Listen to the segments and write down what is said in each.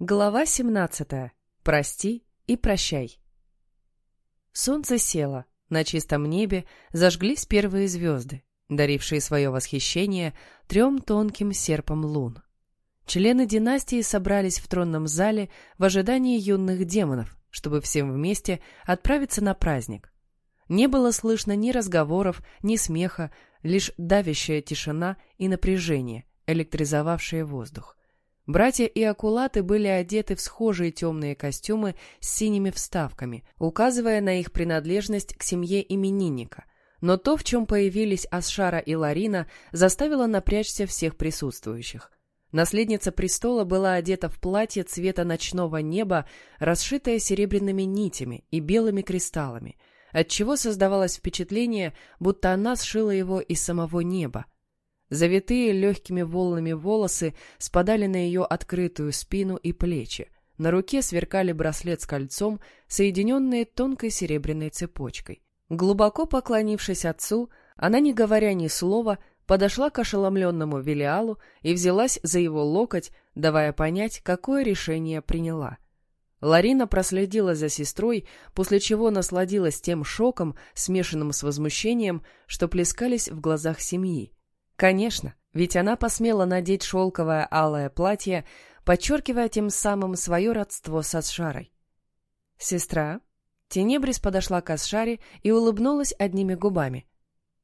Глава 17. Прости и прощай. Солнце село, на чистом небе зажглись первые звезды, дарившие свое восхищение трем тонким серпом лун. Члены династии собрались в тронном зале в ожидании юных демонов, чтобы всем вместе отправиться на праздник. Не было слышно ни разговоров, ни смеха, лишь давящая тишина и напряжение, электризовавшее воздух. Братья и акулаты были одеты в схожие темные костюмы с синими вставками, указывая на их принадлежность к семье именинника. Но то, в чем появились Асшара и Ларина, заставило напрячься всех присутствующих. Наследница престола была одета в платье цвета ночного неба, расшитое серебряными нитями и белыми кристаллами, отчего создавалось впечатление, будто она сшила его из самого неба. Завитые легкими волнами волосы спадали на ее открытую спину и плечи. На руке сверкали браслет с кольцом, соединенные тонкой серебряной цепочкой. Глубоко поклонившись отцу, она, не говоря ни слова, подошла к ошеломленному Велиалу и взялась за его локоть, давая понять, какое решение приняла. Ларина проследила за сестрой, после чего насладилась тем шоком, смешанным с возмущением, что плескались в глазах семьи. Конечно, ведь она посмела надеть шелковое алое платье, подчеркивая тем самым свое родство с Асшарой. «Сестра?» Тенебрис подошла к Асшаре и улыбнулась одними губами.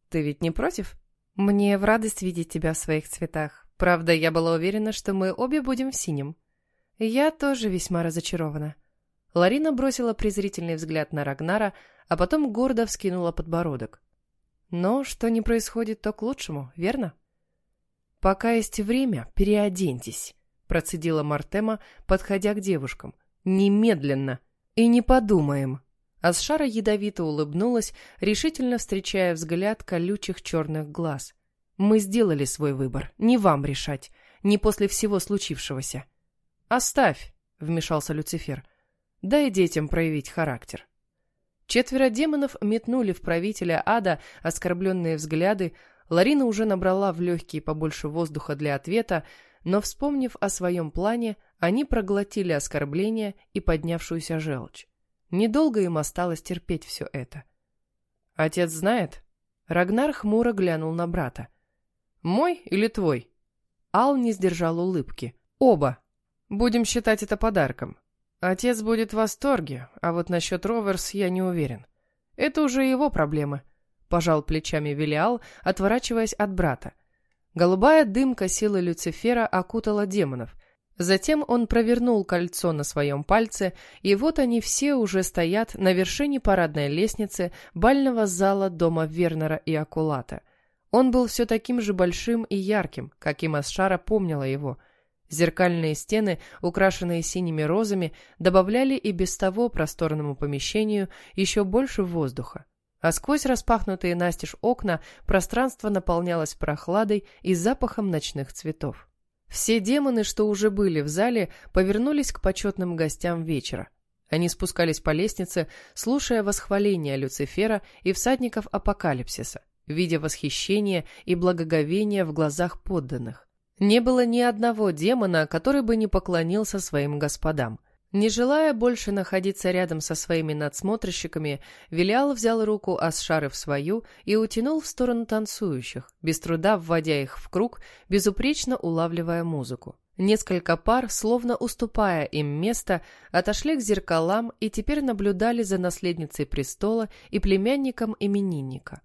«Ты ведь не против? Мне в радость видеть тебя в своих цветах. Правда, я была уверена, что мы обе будем в синем». «Я тоже весьма разочарована». Ларина бросила презрительный взгляд на Рагнара, а потом гордо вскинула подбородок. Но что не происходит, то к лучшему, верно? «Пока есть время, переоденьтесь», — процедила Мартема, подходя к девушкам. «Немедленно! И не подумаем!» Асшара ядовито улыбнулась, решительно встречая взгляд колючих черных глаз. «Мы сделали свой выбор, не вам решать, не после всего случившегося». «Оставь», — вмешался Люцифер. «Дай детям проявить характер». Четверо демонов метнули в правителя ада оскорбленные взгляды, Ларина уже набрала в легкие побольше воздуха для ответа, но, вспомнив о своем плане, они проглотили оскорбление и поднявшуюся желчь. Недолго им осталось терпеть все это. «Отец знает?» Рагнар хмуро глянул на брата. «Мой или твой?» Ал не сдержал улыбки. «Оба. Будем считать это подарком. Отец будет в восторге, а вот насчет Роверс я не уверен. Это уже его проблемы, пожал плечами Велиал, отворачиваясь от брата. Голубая дымка силы Люцифера окутала демонов. Затем он провернул кольцо на своем пальце, и вот они все уже стоят на вершине парадной лестницы бального зала дома Вернера и Акулата. Он был все таким же большим и ярким, каким Асшара помнила его – Зеркальные стены, украшенные синими розами, добавляли и без того просторному помещению еще больше воздуха. А сквозь распахнутые настежь окна пространство наполнялось прохладой и запахом ночных цветов. Все демоны, что уже были в зале, повернулись к почетным гостям вечера. Они спускались по лестнице, слушая восхваления Люцифера и всадников апокалипсиса, видя восхищение и благоговение в глазах подданных. Не было ни одного демона, который бы не поклонился своим господам. Не желая больше находиться рядом со своими надсмотрщиками, Вилиал взял руку Асшары в свою и утянул в сторону танцующих, без труда вводя их в круг, безупречно улавливая музыку. Несколько пар, словно уступая им место, отошли к зеркалам и теперь наблюдали за наследницей престола и племянником именинника.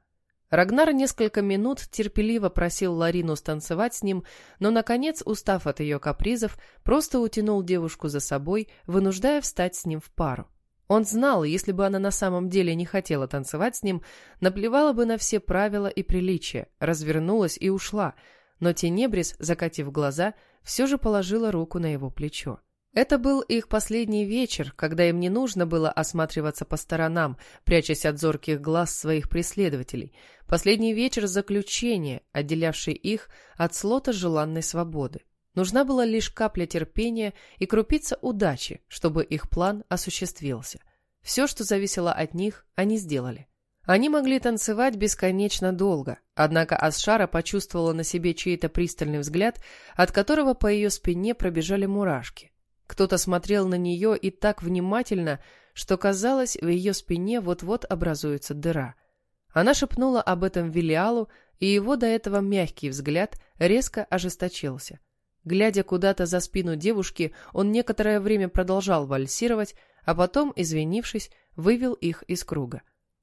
Рагнар несколько минут терпеливо просил Ларину станцевать с ним, но, наконец, устав от ее капризов, просто утянул девушку за собой, вынуждая встать с ним в пару. Он знал, если бы она на самом деле не хотела танцевать с ним, наплевала бы на все правила и приличия, развернулась и ушла, но Тенебрис, закатив глаза, все же положила руку на его плечо. Это был их последний вечер, когда им не нужно было осматриваться по сторонам, прячась от зорких глаз своих преследователей. Последний вечер заключения, отделявший их от слота желанной свободы. Нужна была лишь капля терпения и крупица удачи, чтобы их план осуществился. Все, что зависело от них, они сделали. Они могли танцевать бесконечно долго, однако Асшара почувствовала на себе чей-то пристальный взгляд, от которого по ее спине пробежали мурашки. Кто-то смотрел на нее и так внимательно, что казалось, в ее спине вот-вот образуется дыра. Она шепнула об этом Велиалу, и его до этого мягкий взгляд резко ожесточился. Глядя куда-то за спину девушки, он некоторое время продолжал вальсировать, а потом, извинившись, вывел их из круга.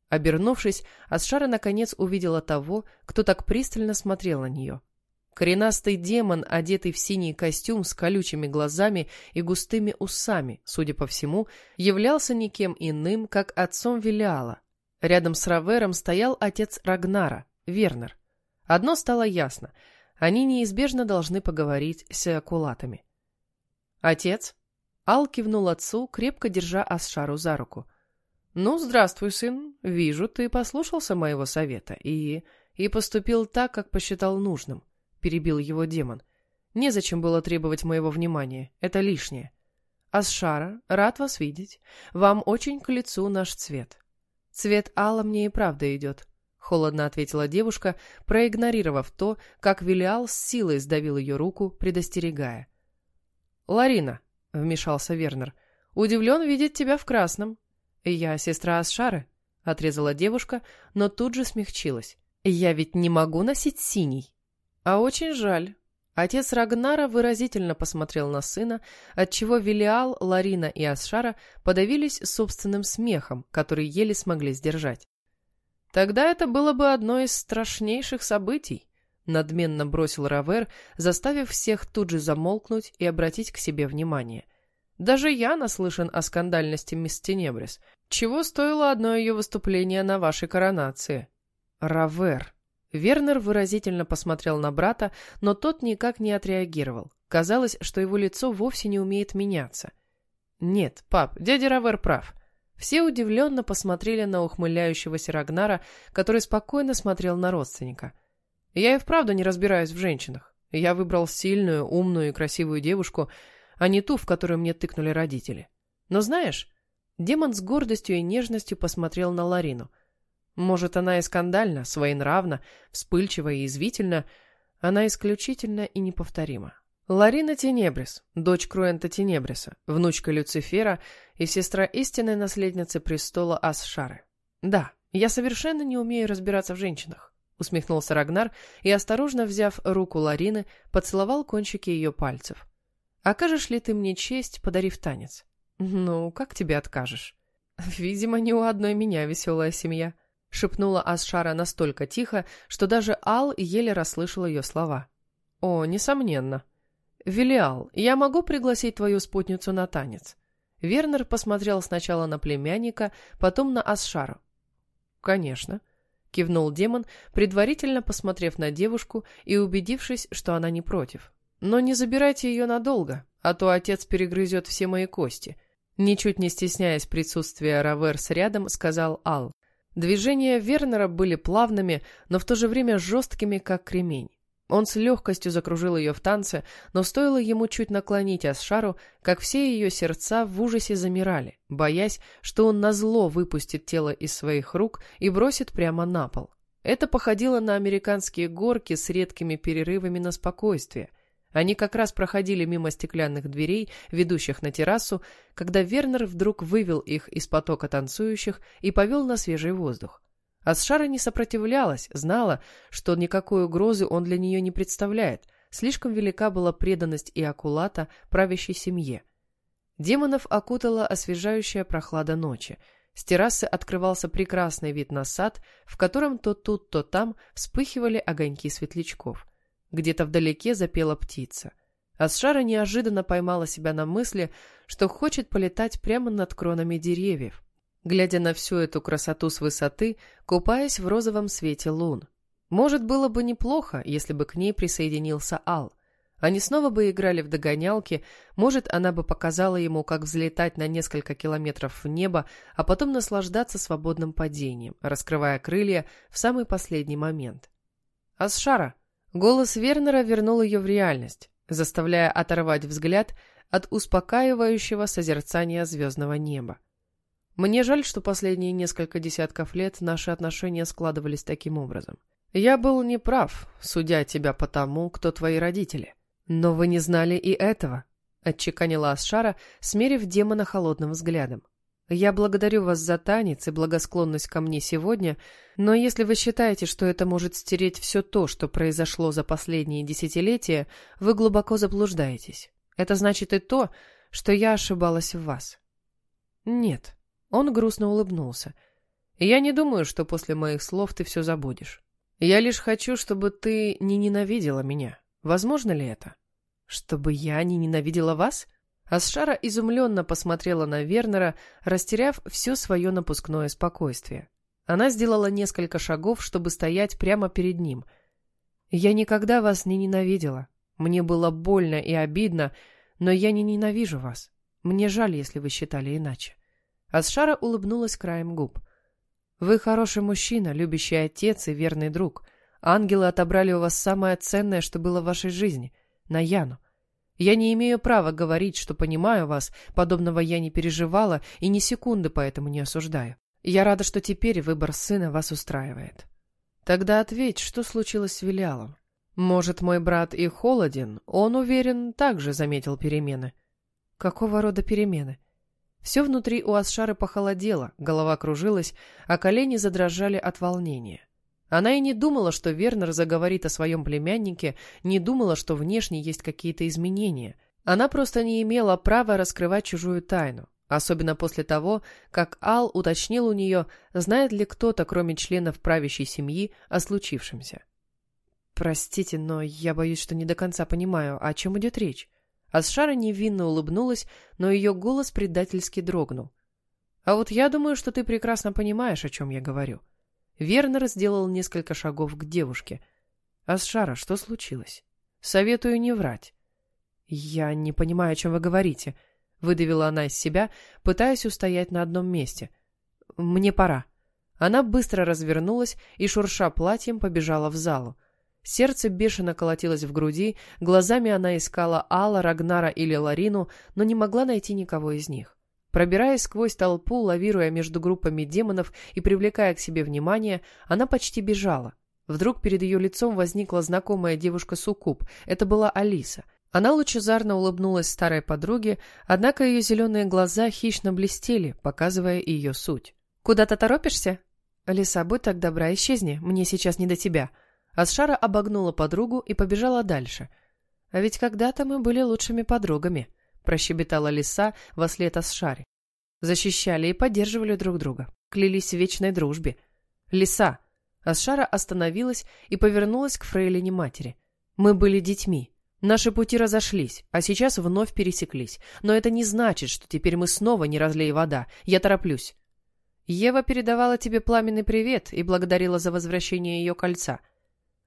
Обернувшись, Асшара наконец увидела того, кто так пристально смотрел на нее. Коренастый демон, одетый в синий костюм с колючими глазами и густыми усами, судя по всему, являлся никем иным, как отцом Велиала. Рядом с Равером стоял отец Рагнара, Вернер. Одно стало ясно — они неизбежно должны поговорить с акулатами. «Отец?» Ал кивнул отцу, крепко держа Асшару за руку. «Ну, здравствуй, сын. Вижу, ты послушался моего совета и... и поступил так, как посчитал нужным», — перебил его демон. «Незачем было требовать моего внимания. Это лишнее. Асшара, рад вас видеть. Вам очень к лицу наш цвет. Цвет Алла мне и правда идет», — холодно ответила девушка, проигнорировав то, как Велиал с силой сдавил ее руку, предостерегая. «Ларина», — вмешался Вернер, — «удивлен видеть тебя в красном». «Я сестра Асшары», — отрезала девушка, но тут же смягчилась. «Я ведь не могу носить синий». «А очень жаль». Отец Рагнара выразительно посмотрел на сына, отчего Велиал, Ларина и Асшара подавились собственным смехом, который еле смогли сдержать. «Тогда это было бы одно из страшнейших событий», — надменно бросил Равер, заставив всех тут же замолкнуть и обратить к себе внимание — даже я наслышан о скандальности мисс Тенебрис. Чего стоило одно ее выступление на вашей коронации? Равер. Вернер выразительно посмотрел на брата, но тот никак не отреагировал. Казалось, что его лицо вовсе не умеет меняться. Нет, пап, дядя Равер прав. Все удивленно посмотрели на ухмыляющегося Рагнара, который спокойно смотрел на родственника. Я и вправду не разбираюсь в женщинах. Я выбрал сильную, умную и красивую девушку, а не ту, в которую мне тыкнули родители. Но знаешь, демон с гордостью и нежностью посмотрел на Ларину. Может, она и скандальна, своенравна, вспыльчива и извительна, она исключительно и неповторима. Ларина Тенебрис, дочь Круэнта Тенебриса, внучка Люцифера и сестра истинной наследницы престола Асшары. Да, я совершенно не умею разбираться в женщинах, усмехнулся Рагнар и, осторожно взяв руку Ларины, поцеловал кончики ее пальцев. Окажешь ли ты мне честь, подарив танец? Ну, как тебе откажешь? Видимо, не у одной меня веселая семья, шепнула Асшара настолько тихо, что даже Ал еле расслышал ее слова. О, несомненно. Велиал, я могу пригласить твою спутницу на танец? Вернер посмотрел сначала на племянника, потом на Асшару. Конечно, кивнул демон, предварительно посмотрев на девушку и убедившись, что она не против. Но не забирайте ее надолго, а то отец перегрызет все мои кости. Ничуть не стесняясь присутствия Раверс рядом, сказал Ал. Движения Вернера были плавными, но в то же время жесткими, как кремень. Он с легкостью закружил ее в танце, но стоило ему чуть наклонить Асшару, как все ее сердца в ужасе замирали, боясь, что он назло выпустит тело из своих рук и бросит прямо на пол. Это походило на американские горки с редкими перерывами на спокойствие. Они как раз проходили мимо стеклянных дверей, ведущих на террасу, когда Вернер вдруг вывел их из потока танцующих и повел на свежий воздух. Асшара не сопротивлялась, знала, что никакой угрозы он для нее не представляет, слишком велика была преданность и акулата правящей семье. Демонов окутала освежающая прохлада ночи. С террасы открывался прекрасный вид на сад, в котором то тут, то там вспыхивали огоньки светлячков. Где-то вдалеке запела птица. Асшара неожиданно поймала себя на мысли, что хочет полетать прямо над кронами деревьев, глядя на всю эту красоту с высоты, купаясь в розовом свете лун. Может, было бы неплохо, если бы к ней присоединился Ал. Они снова бы играли в догонялки, может, она бы показала ему, как взлетать на несколько километров в небо, а потом наслаждаться свободным падением, раскрывая крылья в самый последний момент. «Асшара!» Голос Вернера вернул ее в реальность, заставляя оторвать взгляд от успокаивающего созерцания звездного неба. Мне жаль, что последние несколько десятков лет наши отношения складывались таким образом. Я был неправ, судя тебя по тому, кто твои родители. Но вы не знали и этого. отчеканила Асшара, смерив демона холодным взглядом. «Я благодарю вас за танец и благосклонность ко мне сегодня, но если вы считаете, что это может стереть все то, что произошло за последние десятилетия, вы глубоко заблуждаетесь. Это значит и то, что я ошибалась в вас». «Нет», — он грустно улыбнулся. «Я не думаю, что после моих слов ты все забудешь. Я лишь хочу, чтобы ты не ненавидела меня. Возможно ли это?» «Чтобы я не ненавидела вас?» Асшара изумленно посмотрела на Вернера, растеряв все свое напускное спокойствие. Она сделала несколько шагов, чтобы стоять прямо перед ним. «Я никогда вас не ненавидела. Мне было больно и обидно, но я не ненавижу вас. Мне жаль, если вы считали иначе». Асшара улыбнулась краем губ. «Вы хороший мужчина, любящий отец и верный друг. Ангелы отобрали у вас самое ценное, что было в вашей жизни — Наяну. Я не имею права говорить, что понимаю вас, подобного я не переживала и ни секунды поэтому не осуждаю. Я рада, что теперь выбор сына вас устраивает. Тогда ответь, что случилось с Вилиалом? Может, мой брат и холоден, он, уверен, также заметил перемены. Какого рода перемены? Все внутри у Асшары похолодело, голова кружилась, а колени задрожали от волнения. Она и не думала, что Вернер заговорит о своем племяннике, не думала, что внешне есть какие-то изменения. Она просто не имела права раскрывать чужую тайну, особенно после того, как Ал уточнил у нее, знает ли кто-то, кроме членов правящей семьи, о случившемся. «Простите, но я боюсь, что не до конца понимаю, о чем идет речь». Асшара невинно улыбнулась, но ее голос предательски дрогнул. «А вот я думаю, что ты прекрасно понимаешь, о чем я говорю». Вернер сделал несколько шагов к девушке. «Асшара, что случилось? Советую не врать». «Я не понимаю, о чем вы говорите», — выдавила она из себя, пытаясь устоять на одном месте. «Мне пора». Она быстро развернулась и, шурша платьем, побежала в залу. Сердце бешено колотилось в груди, глазами она искала Алла, Рагнара или Ларину, но не могла найти никого из них. Пробираясь сквозь толпу, лавируя между группами демонов и привлекая к себе внимание, она почти бежала. Вдруг перед ее лицом возникла знакомая девушка Сукуб. Это была Алиса. Она лучезарно улыбнулась старой подруге, однако ее зеленые глаза хищно блестели, показывая ее суть. «Куда-то торопишься?» «Алиса, будь так добра, исчезни, мне сейчас не до тебя». Асшара обогнула подругу и побежала дальше. «А ведь когда-то мы были лучшими подругами», прощебетала лиса во след Асшаре. Защищали и поддерживали друг друга, клялись в вечной дружбе. Лиса. Асшара остановилась и повернулась к фрейлине матери. Мы были детьми. Наши пути разошлись, а сейчас вновь пересеклись. Но это не значит, что теперь мы снова не разлей вода. Я тороплюсь. Ева передавала тебе пламенный привет и благодарила за возвращение ее кольца.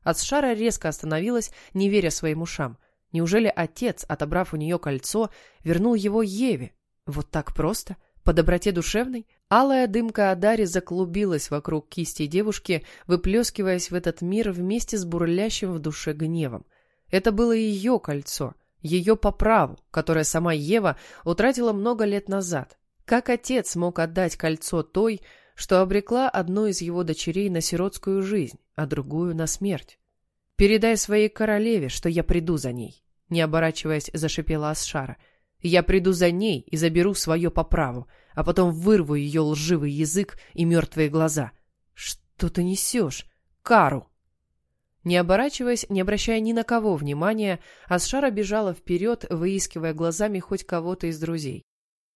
Асшара резко остановилась, не веря своим ушам. Неужели отец, отобрав у нее кольцо, вернул его Еве? Вот так просто? По доброте душевной? Алая дымка Адари заклубилась вокруг кисти девушки, выплескиваясь в этот мир вместе с бурлящим в душе гневом. Это было ее кольцо, ее по праву, которое сама Ева утратила много лет назад. Как отец мог отдать кольцо той, что обрекла одну из его дочерей на сиротскую жизнь, а другую на смерть? «Передай своей королеве, что я приду за ней», — не оборачиваясь, зашипела Асшара. «Я приду за ней и заберу свое по праву, а потом вырву ее лживый язык и мертвые глаза. Что ты несешь? Кару!» Не оборачиваясь, не обращая ни на кого внимания, Асшара бежала вперед, выискивая глазами хоть кого-то из друзей.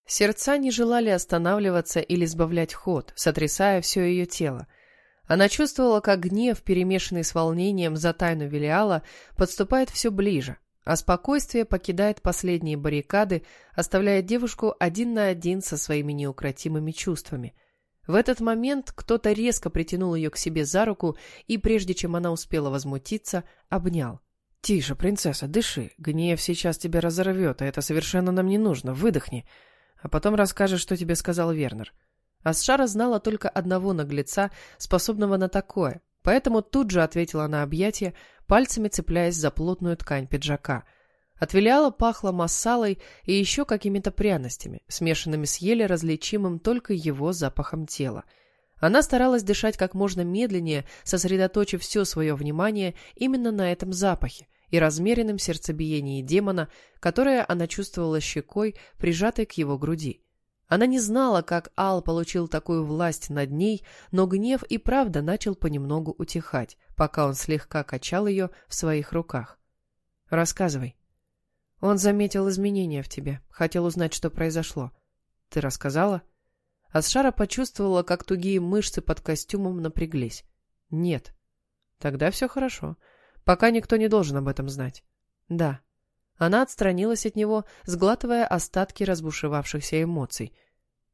Сердца не желали останавливаться или сбавлять ход, сотрясая все ее тело. Она чувствовала, как гнев, перемешанный с волнением за тайну Велиала, подступает все ближе, а спокойствие покидает последние баррикады, оставляя девушку один на один со своими неукротимыми чувствами. В этот момент кто-то резко притянул ее к себе за руку и, прежде чем она успела возмутиться, обнял. «Тише, принцесса, дыши. Гнев сейчас тебя разорвет, а это совершенно нам не нужно. Выдохни. А потом расскажешь, что тебе сказал Вернер. Асшара знала только одного наглеца, способного на такое, поэтому тут же ответила на объятие, пальцами цепляясь за плотную ткань пиджака. От Велиала пахло массалой и еще какими-то пряностями, смешанными с еле различимым только его запахом тела. Она старалась дышать как можно медленнее, сосредоточив все свое внимание именно на этом запахе, и размеренным сердцебиением демона, которое она чувствовала щекой, прижатой к его груди. Она не знала, как Ал получил такую власть над ней, но гнев и правда начал понемногу утихать, пока он слегка качал ее в своих руках. «Рассказывай». «Он заметил изменения в тебе, хотел узнать, что произошло. Ты рассказала?» Асшара почувствовала, как тугие мышцы под костюмом напряглись. «Нет». «Тогда все хорошо. Пока никто не должен об этом знать». «Да». Она отстранилась от него, сглатывая остатки разбушевавшихся эмоций.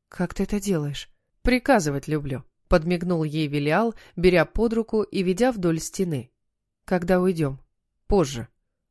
«Как ты это делаешь?» «Приказывать люблю», — подмигнул ей Велиал, беря под руку и ведя вдоль стены. «Когда уйдем?» «Позже».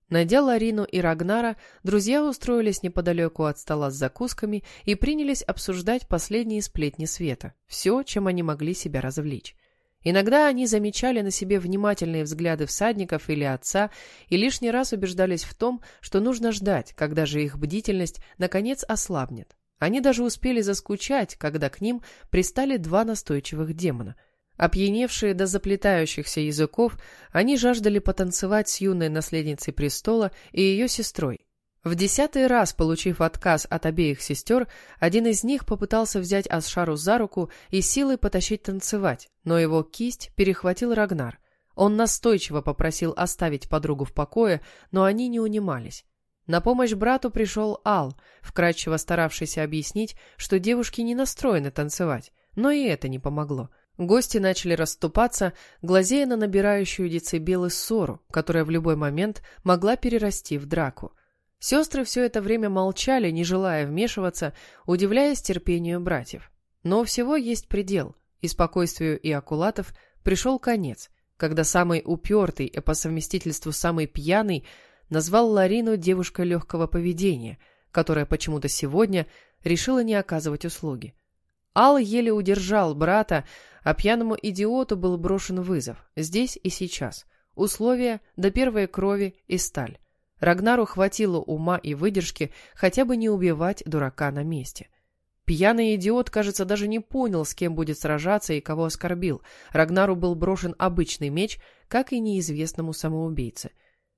Найдя Ларину и Рагнара, друзья устроились неподалеку от стола с закусками и принялись обсуждать последние сплетни света, все, чем они могли себя развлечь. Иногда они замечали на себе внимательные взгляды всадников или отца и лишний раз убеждались в том, что нужно ждать, когда же их бдительность наконец ослабнет. Они даже успели заскучать, когда к ним пристали два настойчивых демона. Опьяневшие до заплетающихся языков, они жаждали потанцевать с юной наследницей престола и ее сестрой, в десятый раз, получив отказ от обеих сестер, один из них попытался взять Асшару за руку и силой потащить танцевать, но его кисть перехватил Рагнар. Он настойчиво попросил оставить подругу в покое, но они не унимались. На помощь брату пришел Ал, вкратчиво старавшийся объяснить, что девушки не настроены танцевать, но и это не помогло. Гости начали расступаться, глазея на набирающую децибелы ссору, которая в любой момент могла перерасти в драку. Сестры все это время молчали, не желая вмешиваться, удивляясь терпению братьев. Но у всего есть предел, и спокойствию и акулатов пришел конец, когда самый упертый и по совместительству самый пьяный назвал Ларину девушкой легкого поведения, которая почему-то сегодня решила не оказывать услуги. Ал еле удержал брата, а пьяному идиоту был брошен вызов, здесь и сейчас. Условия до первой крови и сталь. Рагнару хватило ума и выдержки хотя бы не убивать дурака на месте. Пьяный идиот, кажется, даже не понял, с кем будет сражаться и кого оскорбил. Рагнару был брошен обычный меч, как и неизвестному самоубийце.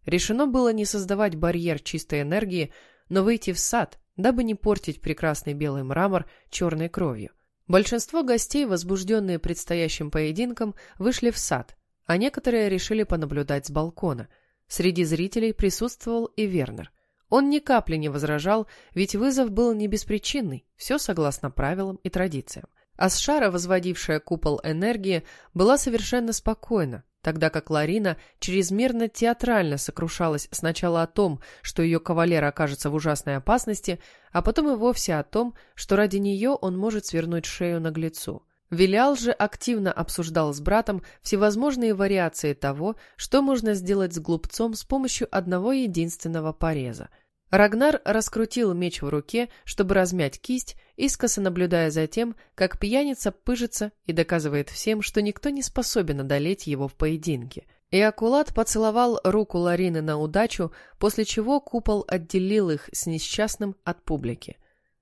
Решено было не создавать барьер чистой энергии, но выйти в сад, дабы не портить прекрасный белый мрамор черной кровью. Большинство гостей, возбужденные предстоящим поединком, вышли в сад, а некоторые решили понаблюдать с балкона – Среди зрителей присутствовал и Вернер. Он ни капли не возражал, ведь вызов был не беспричинный, все согласно правилам и традициям. Асшара, возводившая купол энергии, была совершенно спокойна, тогда как Ларина чрезмерно театрально сокрушалась сначала о том, что ее кавалер окажется в ужасной опасности, а потом и вовсе о том, что ради нее он может свернуть шею наглецу. Вилял же активно обсуждал с братом всевозможные вариации того, что можно сделать с глупцом с помощью одного единственного пореза. Рагнар раскрутил меч в руке, чтобы размять кисть, искоса наблюдая за тем, как пьяница пыжится и доказывает всем, что никто не способен одолеть его в поединке. И Акулат поцеловал руку Ларины на удачу, после чего купол отделил их с несчастным от публики.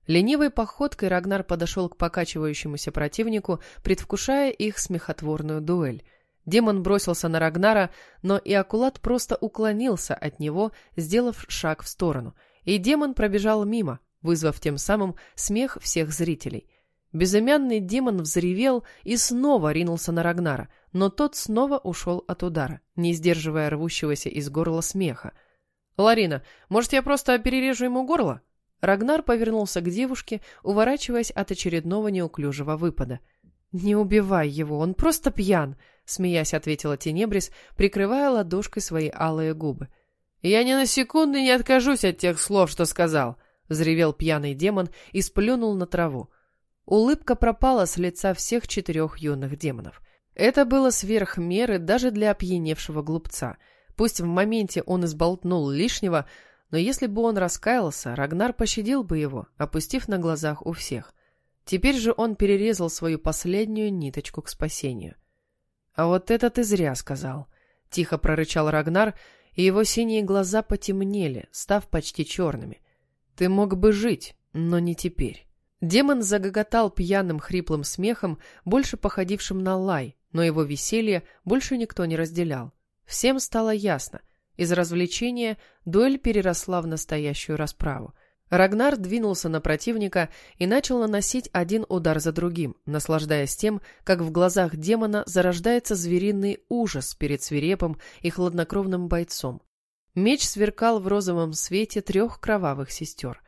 Ленивой походкой Рагнар подошел к покачивающемуся противнику, предвкушая их смехотворную дуэль. Демон бросился на Рагнара, но и Акулат просто уклонился от него, сделав шаг в сторону, и демон пробежал мимо, вызвав тем самым смех всех зрителей. Безымянный демон взревел и снова ринулся на Рагнара, но тот снова ушел от удара, не сдерживая рвущегося из горла смеха. «Ларина, может, я просто перережу ему горло?» Рагнар повернулся к девушке, уворачиваясь от очередного неуклюжего выпада. «Не убивай его, он просто пьян», — смеясь ответила Тенебрис, прикрывая ладошкой свои алые губы. «Я ни на секунду не откажусь от тех слов, что сказал», — взревел пьяный демон и сплюнул на траву. Улыбка пропала с лица всех четырех юных демонов. Это было сверх меры даже для опьяневшего глупца. Пусть в моменте он изболтнул лишнего, но если бы он раскаялся, Рагнар пощадил бы его, опустив на глазах у всех. Теперь же он перерезал свою последнюю ниточку к спасению. «А вот это ты зря сказал», — тихо прорычал Рагнар, и его синие глаза потемнели, став почти черными. «Ты мог бы жить, но не теперь». Демон загоготал пьяным хриплым смехом, больше походившим на лай, но его веселье больше никто не разделял. Всем стало ясно, Из развлечения дуэль переросла в настоящую расправу. Рагнар двинулся на противника и начал наносить один удар за другим, наслаждаясь тем, как в глазах демона зарождается звериный ужас перед свирепым и хладнокровным бойцом. Меч сверкал в розовом свете трех кровавых сестер.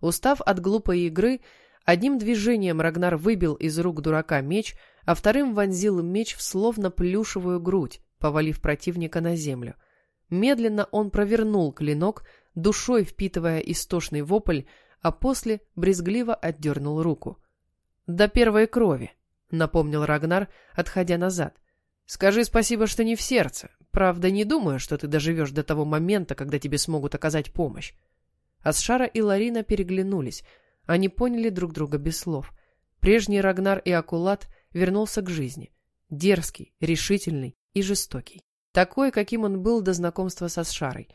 Устав от глупой игры, одним движением Рагнар выбил из рук дурака меч, а вторым вонзил меч в словно плюшевую грудь, повалив противника на землю. Медленно он провернул клинок, душой впитывая истошный вопль, а после брезгливо отдернул руку. «До первой крови», — напомнил Рагнар, отходя назад. «Скажи спасибо, что не в сердце. Правда, не думаю, что ты доживешь до того момента, когда тебе смогут оказать помощь». Асшара и Ларина переглянулись. Они поняли друг друга без слов. Прежний Рагнар и Акулат вернулся к жизни. Дерзкий, решительный и жестокий. Такой, каким он был до знакомства со Сшарой.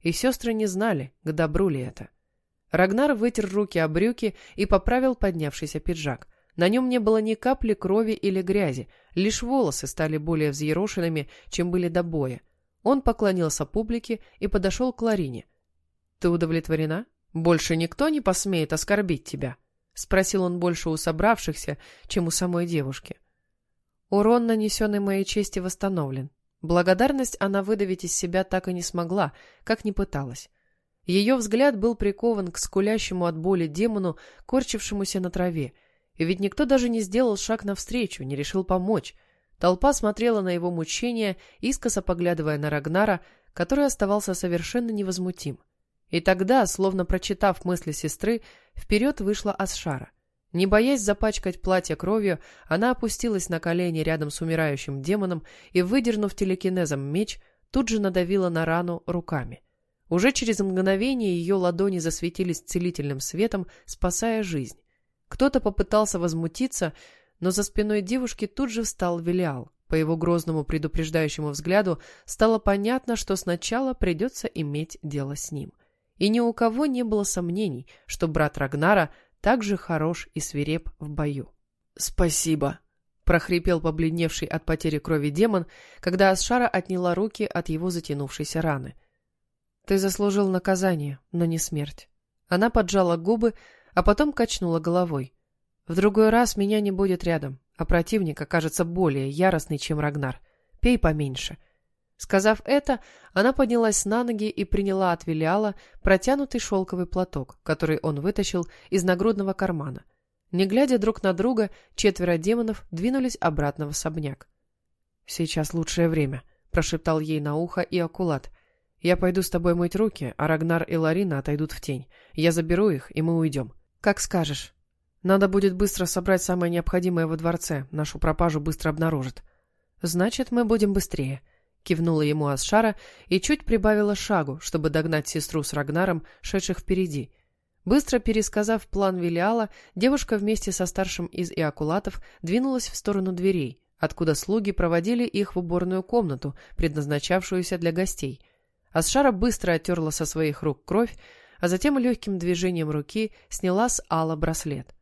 И сестры не знали, к добру ли это. Рагнар вытер руки о брюки и поправил поднявшийся пиджак. На нем не было ни капли крови или грязи, лишь волосы стали более взъерошенными, чем были до боя. Он поклонился публике и подошел к Ларине. «Ты удовлетворена? Больше никто не посмеет оскорбить тебя?» — спросил он больше у собравшихся, чем у самой девушки. «Урон, нанесенный моей чести, восстановлен. Благодарность она выдавить из себя так и не смогла, как не пыталась. Ее взгляд был прикован к скулящему от боли демону, корчившемуся на траве, и ведь никто даже не сделал шаг навстречу, не решил помочь. Толпа смотрела на его мучения, искоса поглядывая на Рагнара, который оставался совершенно невозмутим. И тогда, словно прочитав мысли сестры, вперед вышла Асшара. Не боясь запачкать платье кровью, она опустилась на колени рядом с умирающим демоном и, выдернув телекинезом меч, тут же надавила на рану руками. Уже через мгновение ее ладони засветились целительным светом, спасая жизнь. Кто-то попытался возмутиться, но за спиной девушки тут же встал Велиал. По его грозному предупреждающему взгляду стало понятно, что сначала придется иметь дело с ним. И ни у кого не было сомнений, что брат Рагнара – так же хорош и свиреп в бою. «Спасибо», — прохрипел побледневший от потери крови демон, когда Асшара отняла руки от его затянувшейся раны. «Ты заслужил наказание, но не смерть». Она поджала губы, а потом качнула головой. «В другой раз меня не будет рядом, а противник окажется более яростный, чем Рагнар. Пей поменьше». Сказав это, она поднялась на ноги и приняла от Велиала протянутый шелковый платок, который он вытащил из нагрудного кармана. Не глядя друг на друга, четверо демонов двинулись обратно в особняк. «Сейчас лучшее время», — прошептал ей на ухо и аккулат. «Я пойду с тобой мыть руки, а Рагнар и Ларина отойдут в тень. Я заберу их, и мы уйдем». «Как скажешь. Надо будет быстро собрать самое необходимое во дворце. Нашу пропажу быстро обнаружат». «Значит, мы будем быстрее», Кивнула ему Асшара и чуть прибавила шагу, чтобы догнать сестру с Рагнаром, шедших впереди. Быстро пересказав план Велиала, девушка вместе со старшим из иакулатов двинулась в сторону дверей, откуда слуги проводили их в уборную комнату, предназначавшуюся для гостей. Асшара быстро оттерла со своих рук кровь, а затем легким движением руки сняла с Алла браслет.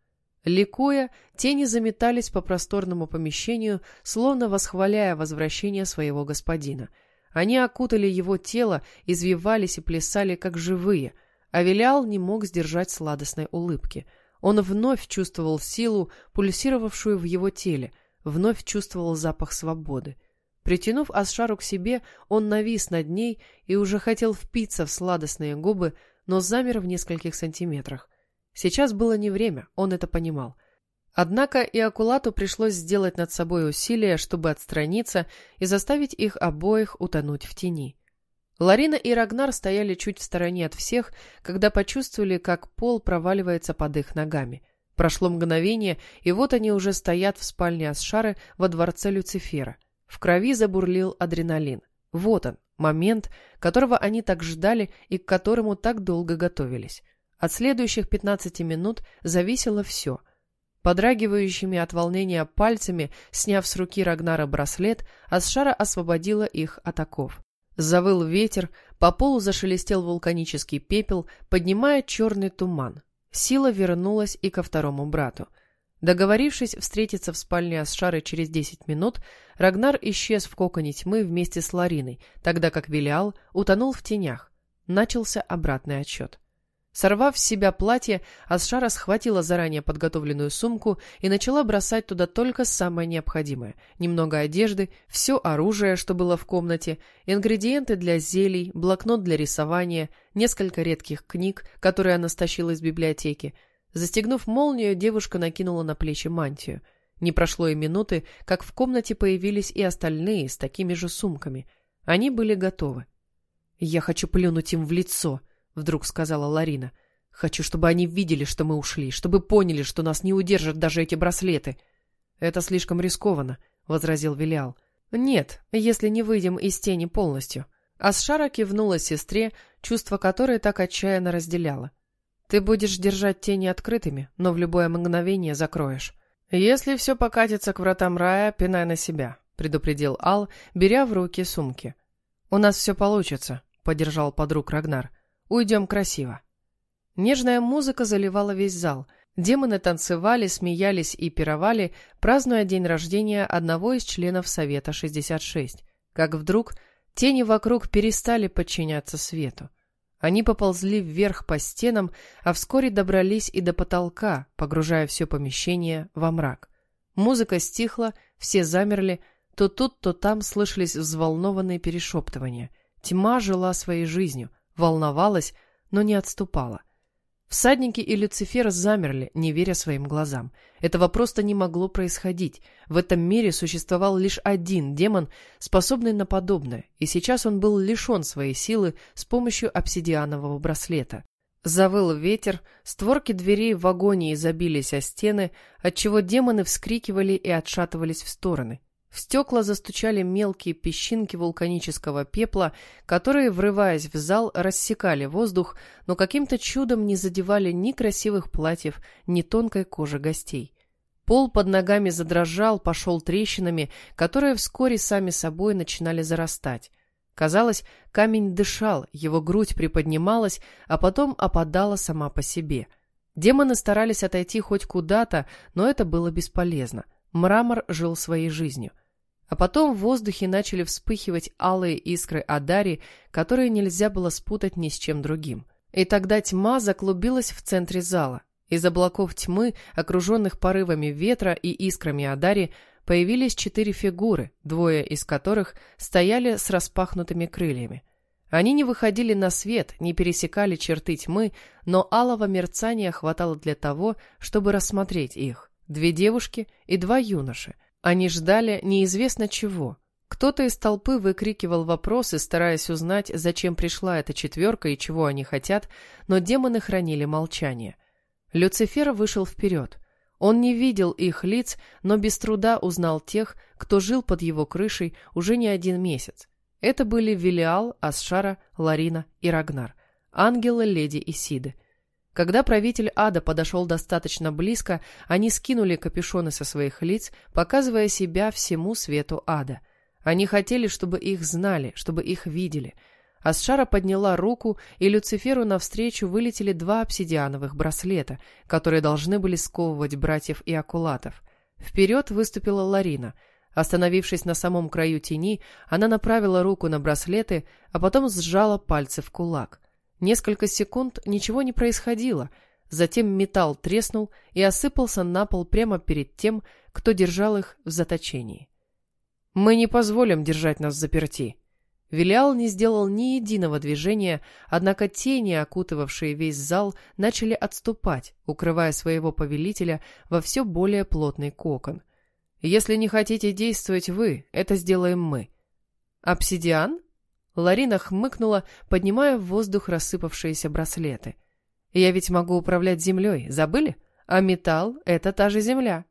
Ликуя, тени заметались по просторному помещению, словно восхваляя возвращение своего господина. Они окутали его тело, извивались и плясали, как живые, а Велиал не мог сдержать сладостной улыбки. Он вновь чувствовал силу, пульсировавшую в его теле, вновь чувствовал запах свободы. Притянув Асшару к себе, он навис над ней и уже хотел впиться в сладостные губы, но замер в нескольких сантиметрах. Сейчас было не время, он это понимал. Однако и Акулату пришлось сделать над собой усилие, чтобы отстраниться и заставить их обоих утонуть в тени. Ларина и Рагнар стояли чуть в стороне от всех, когда почувствовали, как пол проваливается под их ногами. Прошло мгновение, и вот они уже стоят в спальне Асшары во дворце Люцифера. В крови забурлил адреналин. Вот он, момент, которого они так ждали и к которому так долго готовились. От следующих 15 минут зависело все. Подрагивающими от волнения пальцами, сняв с руки Рагнара браслет, Асшара освободила их от оков. Завыл ветер, по полу зашелестел вулканический пепел, поднимая черный туман. Сила вернулась и ко второму брату. Договорившись встретиться в спальне Асшары через 10 минут, Рагнар исчез в коконе тьмы вместе с Лариной, тогда как Велиал утонул в тенях. Начался обратный отсчет. Сорвав с себя платье, Асшара схватила заранее подготовленную сумку и начала бросать туда только самое необходимое. Немного одежды, все оружие, что было в комнате, ингредиенты для зелий, блокнот для рисования, несколько редких книг, которые она стащила из библиотеки. Застегнув молнию, девушка накинула на плечи мантию. Не прошло и минуты, как в комнате появились и остальные с такими же сумками. Они были готовы. «Я хочу плюнуть им в лицо», вдруг сказала Ларина. Хочу, чтобы они видели, что мы ушли, чтобы поняли, что нас не удержат даже эти браслеты. Это слишком рискованно, возразил Вилиал. Нет, если не выйдем из тени полностью. Асшара кивнула сестре, чувство которой так отчаянно разделяла. Ты будешь держать тени открытыми, но в любое мгновение закроешь. Если все покатится к вратам рая, пинай на себя, предупредил Ал, беря в руки сумки. У нас все получится, поддержал подруг Рагнар. Уйдем красиво. Нежная музыка заливала весь зал. Демоны танцевали, смеялись и пировали, празднуя день рождения одного из членов Совета 66. Как вдруг тени вокруг перестали подчиняться свету. Они поползли вверх по стенам, а вскоре добрались и до потолка, погружая все помещение во мрак. Музыка стихла, все замерли, то тут, то там слышались взволнованные перешептывания. Тьма жила своей жизнью, волновалась, но не отступала. Всадники и Люцифер замерли, не веря своим глазам. Этого просто не могло происходить. В этом мире существовал лишь один демон, способный на подобное, и сейчас он был лишен своей силы с помощью обсидианового браслета. Завыл ветер, створки дверей в вагоне забились о стены, отчего демоны вскрикивали и отшатывались в стороны. В стекла застучали мелкие песчинки вулканического пепла, которые, врываясь в зал, рассекали воздух, но каким-то чудом не задевали ни красивых платьев, ни тонкой кожи гостей. Пол под ногами задрожал, пошел трещинами, которые вскоре сами собой начинали зарастать. Казалось, камень дышал, его грудь приподнималась, а потом опадала сама по себе. Демоны старались отойти хоть куда-то, но это было бесполезно. Мрамор жил своей жизнью. А потом в воздухе начали вспыхивать алые искры Адари, которые нельзя было спутать ни с чем другим. И тогда тьма заклубилась в центре зала. Из облаков тьмы, окруженных порывами ветра и искрами Адари, появились четыре фигуры, двое из которых стояли с распахнутыми крыльями. Они не выходили на свет, не пересекали черты тьмы, но алого мерцания хватало для того, чтобы рассмотреть их. Две девушки и два юноши – они ждали неизвестно чего. Кто-то из толпы выкрикивал вопросы, стараясь узнать, зачем пришла эта четверка и чего они хотят, но демоны хранили молчание. Люцифер вышел вперед. Он не видел их лиц, но без труда узнал тех, кто жил под его крышей уже не один месяц. Это были Велиал, Асшара, Ларина и Рагнар, ангелы леди Исиды. Когда правитель ада подошел достаточно близко, они скинули капюшоны со своих лиц, показывая себя всему свету ада. Они хотели, чтобы их знали, чтобы их видели. Асшара подняла руку, и Люциферу навстречу вылетели два обсидиановых браслета, которые должны были сковывать братьев и акулатов. Вперед выступила Ларина. Остановившись на самом краю тени, она направила руку на браслеты, а потом сжала пальцы в кулак — Несколько секунд ничего не происходило, затем металл треснул и осыпался на пол прямо перед тем, кто держал их в заточении. «Мы не позволим держать нас заперти». Велиал не сделал ни единого движения, однако тени, окутывавшие весь зал, начали отступать, укрывая своего повелителя во все более плотный кокон. «Если не хотите действовать вы, это сделаем мы». «Обсидиан?» Ларина хмыкнула, поднимая в воздух рассыпавшиеся браслеты. «Я ведь могу управлять землей, забыли? А металл — это та же земля».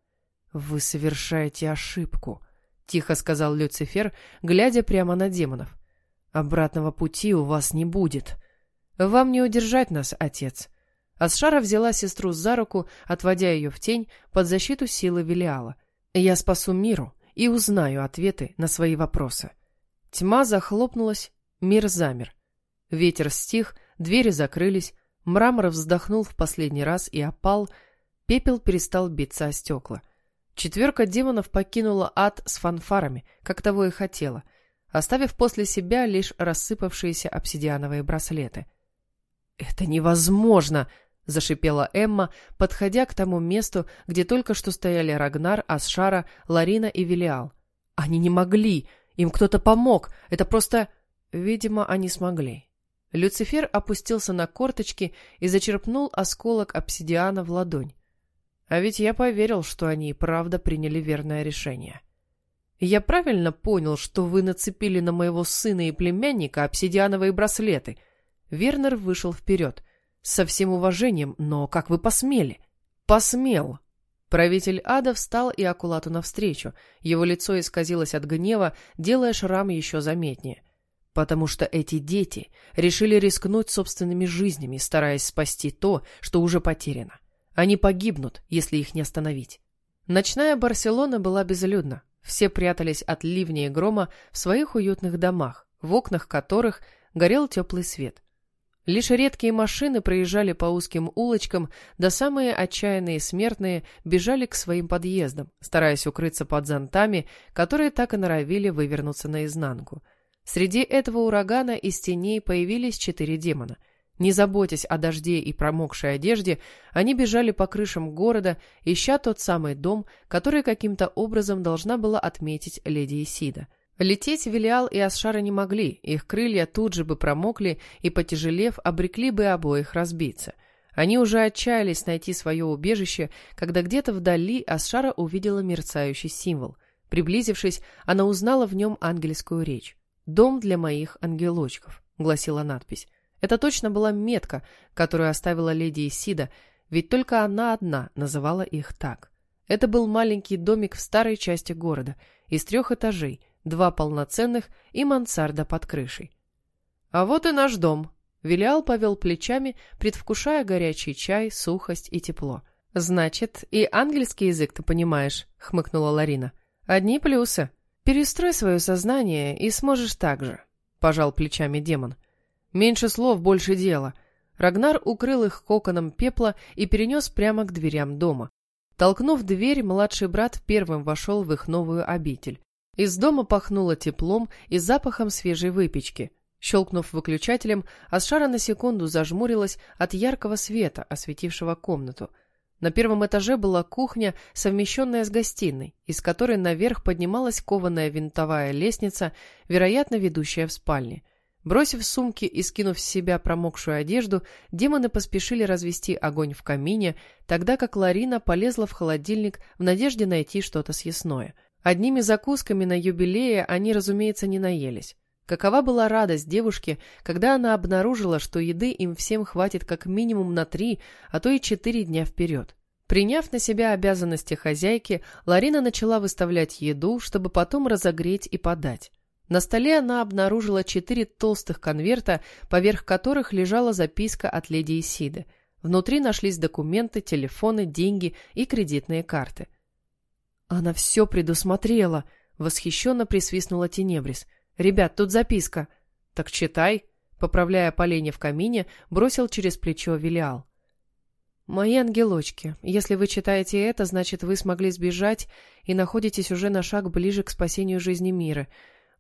«Вы совершаете ошибку», — тихо сказал Люцифер, глядя прямо на демонов. «Обратного пути у вас не будет. Вам не удержать нас, отец». Асшара взяла сестру за руку, отводя ее в тень под защиту силы Велиала. «Я спасу миру и узнаю ответы на свои вопросы». Тьма захлопнулась, Мир замер. Ветер стих, двери закрылись, мрамор вздохнул в последний раз и опал. Пепел перестал биться о стекла. Четверка демонов покинула ад с фанфарами, как того и хотела, оставив после себя лишь рассыпавшиеся обсидиановые браслеты. «Это невозможно!» — зашипела Эмма, подходя к тому месту, где только что стояли Рагнар, Асшара, Ларина и Велиал. «Они не могли! Им кто-то помог! Это просто...» Видимо, они смогли. Люцифер опустился на корточки и зачерпнул осколок обсидиана в ладонь. А ведь я поверил, что они и правда приняли верное решение. Я правильно понял, что вы нацепили на моего сына и племянника обсидиановые браслеты. Вернер вышел вперед. Со всем уважением, но как вы посмели? Посмел. Правитель ада встал и аккулату навстречу. Его лицо исказилось от гнева, делая шрам еще заметнее. Потому что эти дети решили рискнуть собственными жизнями, стараясь спасти то, что уже потеряно. Они погибнут, если их не остановить. Ночная Барселона была безлюдна. Все прятались от ливня и грома в своих уютных домах, в окнах которых горел теплый свет. Лишь редкие машины проезжали по узким улочкам, да самые отчаянные смертные бежали к своим подъездам, стараясь укрыться под зонтами, которые так и норовили вывернуться наизнанку. Среди этого урагана из теней появились четыре демона — не заботясь о дожде и промокшей одежде, они бежали по крышам города, ища тот самый дом, который каким-то образом должна была отметить леди Исида. Лететь Велиал и Асшара не могли, их крылья тут же бы промокли и, потяжелев, обрекли бы обоих разбиться. Они уже отчаялись найти свое убежище, когда где-то вдали Асшара увидела мерцающий символ. Приблизившись, она узнала в нем ангельскую речь. «Дом для моих ангелочков», — гласила надпись. Это точно была метка, которую оставила леди Исида, ведь только она одна называла их так. Это был маленький домик в старой части города, из трех этажей, два полноценных и мансарда под крышей. «А вот и наш дом», — Вилиал повел плечами, предвкушая горячий чай, сухость и тепло. «Значит, и ангельский язык ты понимаешь», — хмыкнула Ларина. «Одни плюсы. Перестрой свое сознание и сможешь так же», — пожал плечами демон. Меньше слов, больше дела. Рагнар укрыл их коконом пепла и перенес прямо к дверям дома. Толкнув дверь, младший брат первым вошел в их новую обитель. Из дома пахнуло теплом и запахом свежей выпечки. Щелкнув выключателем, Асшара на секунду зажмурилась от яркого света, осветившего комнату. На первом этаже была кухня, совмещенная с гостиной, из которой наверх поднималась кованая винтовая лестница, вероятно, ведущая в спальне. Бросив сумки и скинув с себя промокшую одежду, демоны поспешили развести огонь в камине, тогда как Ларина полезла в холодильник в надежде найти что-то съестное. Одними закусками на юбилее они, разумеется, не наелись. Какова была радость девушки, когда она обнаружила, что еды им всем хватит как минимум на три, а то и четыре дня вперед. Приняв на себя обязанности хозяйки, Ларина начала выставлять еду, чтобы потом разогреть и подать. На столе она обнаружила четыре толстых конверта, поверх которых лежала записка от леди Исиды. Внутри нашлись документы, телефоны, деньги и кредитные карты. «Она все предусмотрела!» — восхищенно присвистнула Тенебрис. «Ребят, тут записка!» «Так читай!» — поправляя поленья в камине, бросил через плечо Велиал. «Мои ангелочки, если вы читаете это, значит, вы смогли сбежать и находитесь уже на шаг ближе к спасению жизни мира».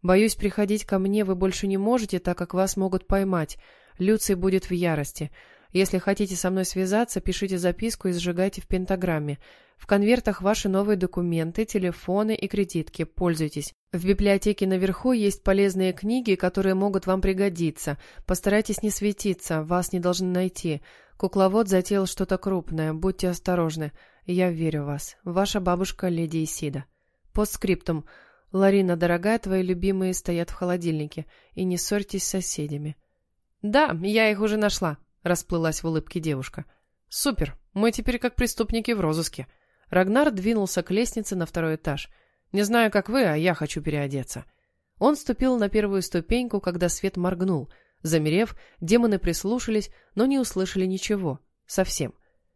Боюсь, приходить ко мне вы больше не можете, так как вас могут поймать. Люций будет в ярости. Если хотите со мной связаться, пишите записку и сжигайте в пентаграмме. В конвертах ваши новые документы, телефоны и кредитки. Пользуйтесь. В библиотеке наверху есть полезные книги, которые могут вам пригодиться. Постарайтесь не светиться, вас не должны найти. Кукловод затеял что-то крупное, будьте осторожны. Я верю в вас. Ваша бабушка леди Исида. Постскриптум. «Ларина, дорогая, твои любимые стоят в холодильнике, и не ссорьтесь с соседями». «Да, я их уже нашла», — расплылась в улыбке девушка. «Супер, мы теперь как преступники в розыске». Рагнар двинулся к лестнице на второй этаж. «Не знаю, как вы, а я хочу переодеться». Он ступил на первую ступеньку, когда свет моргнул. Замерев, демоны прислушались, но не услышали ничего. Совсем.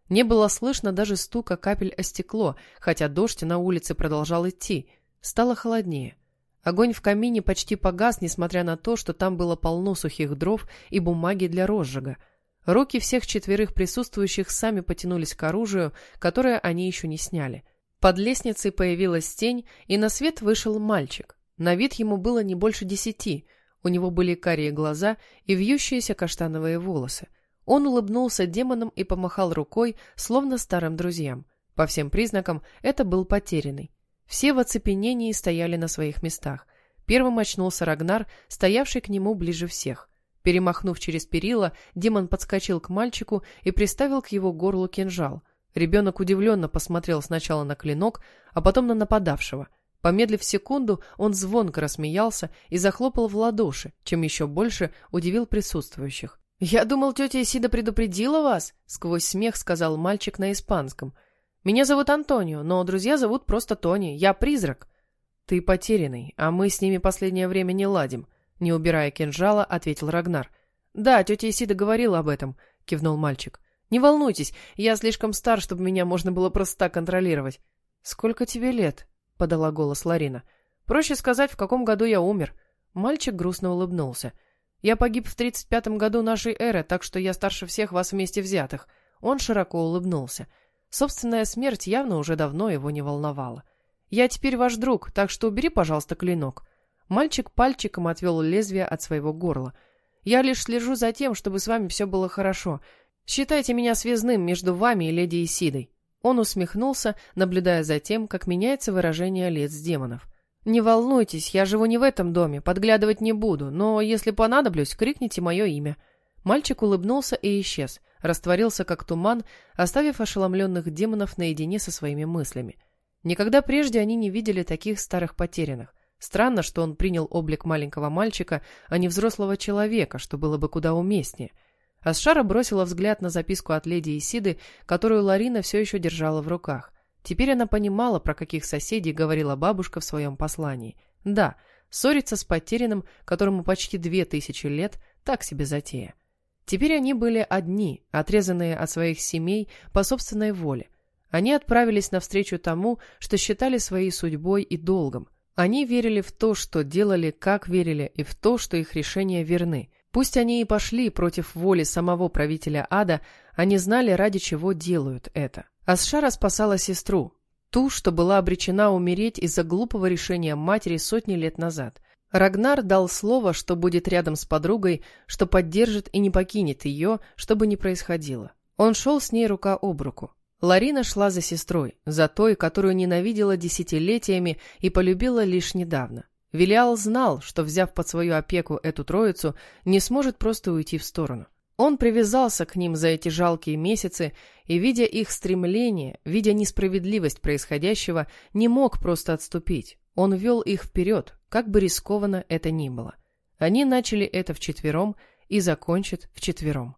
Не было слышно даже стука капель о стекло, хотя дождь на улице продолжал идти. Стало холоднее. Огонь в камине почти погас, несмотря на то, что там было полно сухих дров и бумаги для розжига. Руки всех четверых присутствующих сами потянулись к оружию, которое они еще не сняли. Под лестницей появилась тень, и на свет вышел мальчик. На вид ему было не больше десяти. У него были карие глаза и вьющиеся каштановые волосы. Он улыбнулся демонам и помахал рукой, словно старым друзьям. По всем признакам, это был потерянный. Все в оцепенении стояли на своих местах. Первым очнулся Рагнар, стоявший к нему ближе всех. Перемахнув через перила, демон подскочил к мальчику и приставил к его горлу кинжал. Ребенок удивленно посмотрел сначала на клинок, а потом на нападавшего. Помедлив секунду, он звонко рассмеялся и захлопал в ладоши, чем еще больше удивил присутствующих. «Я думал, тетя Исида предупредила вас?» — сквозь смех сказал мальчик на испанском. «Меня зовут Антонио, но друзья зовут просто Тони. Я призрак». «Ты потерянный, а мы с ними последнее время не ладим», — не убирая кинжала, ответил Рагнар. «Да, тетя Исида говорила об этом», — кивнул мальчик. «Не волнуйтесь, я слишком стар, чтобы меня можно было просто так контролировать». «Сколько тебе лет?» — подала голос Ларина. «Проще сказать, в каком году я умер». Мальчик грустно улыбнулся. «Я погиб в тридцать пятом году нашей эры, так что я старше всех вас вместе взятых». Он широко улыбнулся. Собственная смерть явно уже давно его не волновала. «Я теперь ваш друг, так что убери, пожалуйста, клинок». Мальчик пальчиком отвел лезвие от своего горла. «Я лишь слежу за тем, чтобы с вами все было хорошо. Считайте меня связным между вами и леди Исидой». Он усмехнулся, наблюдая за тем, как меняется выражение лиц демонов. «Не волнуйтесь, я живу не в этом доме, подглядывать не буду, но если понадоблюсь, крикните мое имя». Мальчик улыбнулся и исчез, растворился как туман, оставив ошеломленных демонов наедине со своими мыслями. Никогда прежде они не видели таких старых потерянных. Странно, что он принял облик маленького мальчика, а не взрослого человека, что было бы куда уместнее. Асшара бросила взгляд на записку от леди Исиды, которую Ларина все еще держала в руках. Теперь она понимала, про каких соседей говорила бабушка в своем послании. Да, ссориться с потерянным, которому почти две тысячи лет, так себе затея. Теперь они были одни, отрезанные от своих семей по собственной воле. Они отправились навстречу тому, что считали своей судьбой и долгом. Они верили в то, что делали, как верили, и в то, что их решения верны. Пусть они и пошли против воли самого правителя ада, они знали, ради чего делают это. Асшара спасала сестру, ту, что была обречена умереть из-за глупого решения матери сотни лет назад – Рагнар дал слово, что будет рядом с подругой, что поддержит и не покинет ее, что бы ни происходило. Он шел с ней рука об руку. Ларина шла за сестрой, за той, которую ненавидела десятилетиями и полюбила лишь недавно. Велиал знал, что, взяв под свою опеку эту троицу, не сможет просто уйти в сторону. Он привязался к ним за эти жалкие месяцы и, видя их стремление, видя несправедливость происходящего, не мог просто отступить. Он вел их вперед, как бы рискованно это ни было. Они начали это вчетвером и закончат вчетвером.